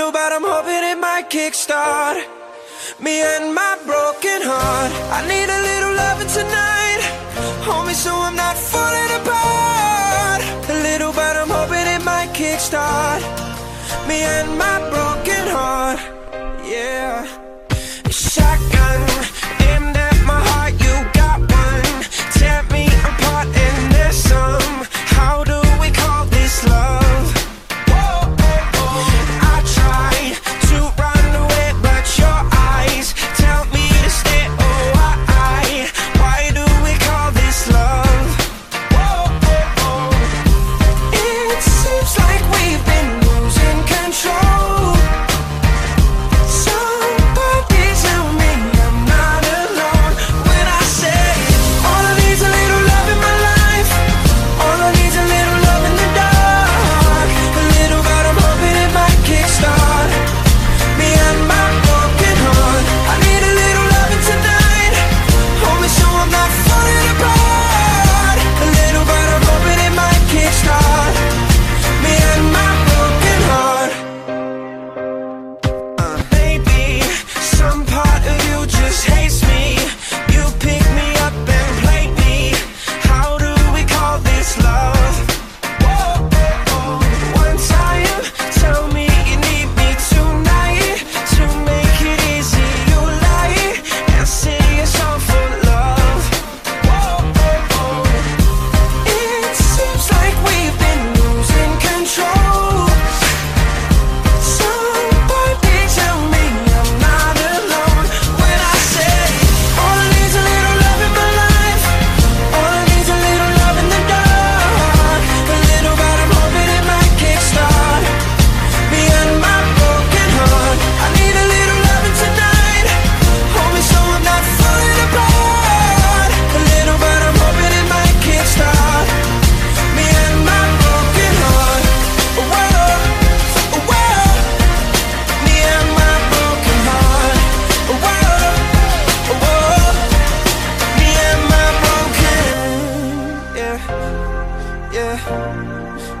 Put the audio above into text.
little, but I'm hoping it might kickstart me and my broken heart. I need a little loving tonight, homie, so I'm not falling apart. A little, but I'm hoping it might kickstart me and my broken.